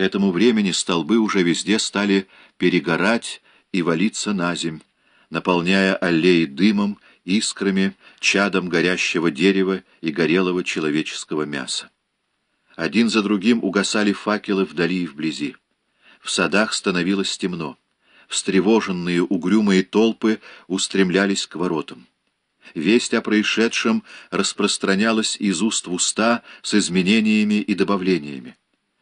К этому времени столбы уже везде стали перегорать и валиться на земь, наполняя аллеи дымом, искрами, чадом горящего дерева и горелого человеческого мяса. Один за другим угасали факелы вдали и вблизи. В садах становилось темно. Встревоженные угрюмые толпы устремлялись к воротам. Весть о происшедшем распространялась из уст в уста с изменениями и добавлениями.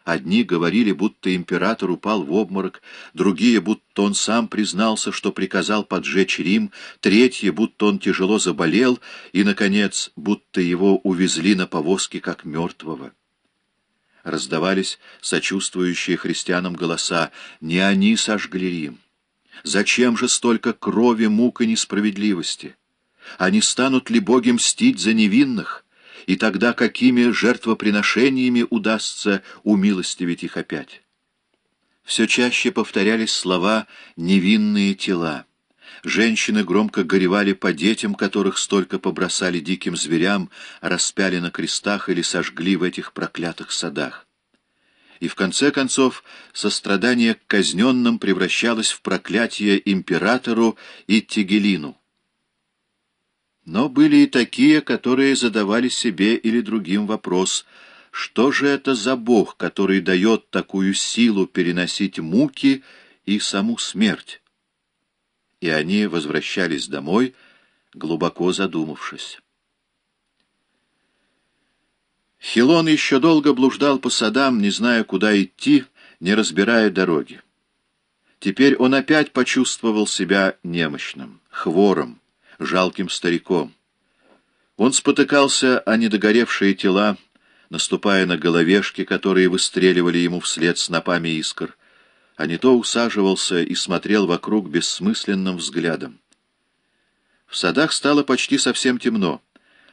Одни говорили, будто император упал в обморок, другие, будто он сам признался, что приказал поджечь Рим, третьи, будто он тяжело заболел, и, наконец, будто его увезли на повозке как мертвого. Раздавались сочувствующие христианам голоса «Не они сожгли Рим! Зачем же столько крови, мук и несправедливости? Не станут ли боги мстить за невинных?» И тогда какими жертвоприношениями удастся умилостивить их опять. Все чаще повторялись слова «невинные тела». Женщины громко горевали по детям, которых столько побросали диким зверям, распяли на крестах или сожгли в этих проклятых садах. И в конце концов сострадание к казненным превращалось в проклятие императору и Тигелину. Но были и такие, которые задавали себе или другим вопрос, что же это за Бог, который дает такую силу переносить муки и саму смерть? И они возвращались домой, глубоко задумавшись. Хилон еще долго блуждал по садам, не зная, куда идти, не разбирая дороги. Теперь он опять почувствовал себя немощным, хвором, жалким стариком. Он спотыкался о недогоревшие тела, наступая на головешки, которые выстреливали ему вслед снопами искр, а не то усаживался и смотрел вокруг бессмысленным взглядом. В садах стало почти совсем темно.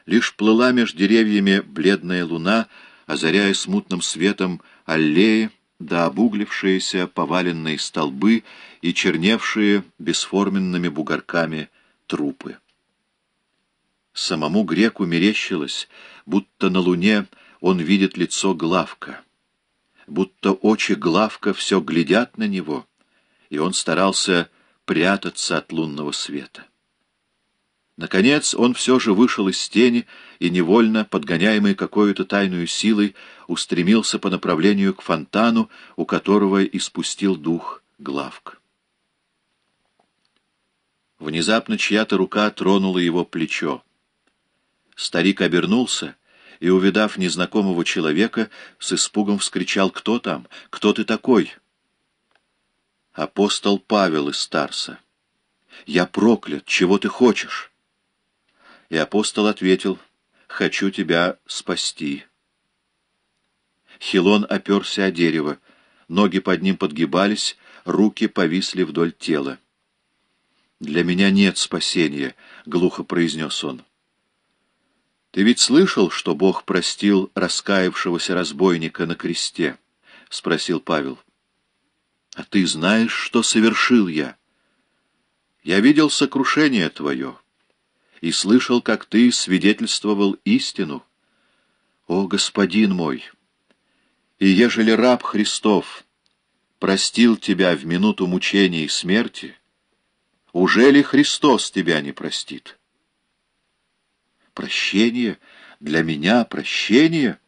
Лишь плыла меж деревьями бледная луна, озаряя смутным светом аллеи, да обуглившиеся поваленные столбы и черневшие бесформенными бугорками трупы. Самому греку мерещилось, будто на луне он видит лицо Главка, будто очи Главка все глядят на него, и он старался прятаться от лунного света. Наконец он все же вышел из тени и, невольно, подгоняемый какой-то тайную силой, устремился по направлению к фонтану, у которого испустил дух Главк. Внезапно чья-то рука тронула его плечо. Старик обернулся и, увидав незнакомого человека, с испугом вскричал «Кто там? Кто ты такой?» Апостол Павел из Старса. «Я проклят! Чего ты хочешь?» И апостол ответил «Хочу тебя спасти». Хилон оперся о дерево, ноги под ним подгибались, руки повисли вдоль тела. «Для меня нет спасения», — глухо произнес он. «Ты ведь слышал, что Бог простил раскаявшегося разбойника на кресте?» — спросил Павел. «А ты знаешь, что совершил я? Я видел сокрушение твое и слышал, как ты свидетельствовал истину. О, господин мой! И ежели раб Христов простил тебя в минуту мучения и смерти, — уже ли Христос тебя не простит? Прощение? Для меня прощение?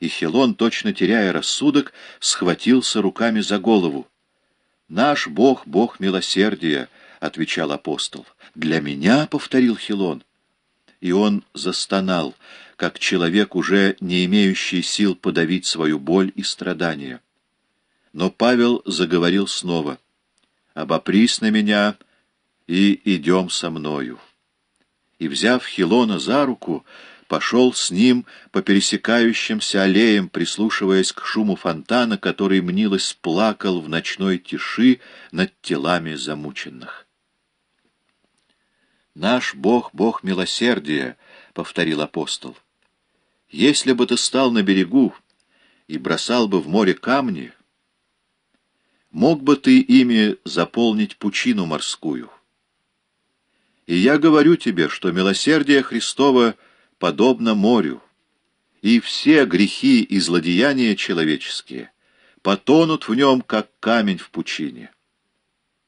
И Хилон, точно теряя рассудок, схватился руками за голову. «Наш Бог — Бог милосердия», — отвечал апостол. «Для меня», — повторил Хилон. И он застонал, как человек, уже не имеющий сил подавить свою боль и страдания. Но Павел заговорил снова. «Обопрись на меня, — и идем со мною». И, взяв Хилона за руку, пошел с ним по пересекающимся аллеям, прислушиваясь к шуму фонтана, который, мнилось, плакал в ночной тиши над телами замученных. «Наш Бог — Бог милосердия», — повторил апостол. «Если бы ты стал на берегу и бросал бы в море камни, мог бы ты ими заполнить пучину морскую». И я говорю тебе, что милосердие Христово подобно морю, и все грехи и злодеяния человеческие потонут в нем, как камень в пучине.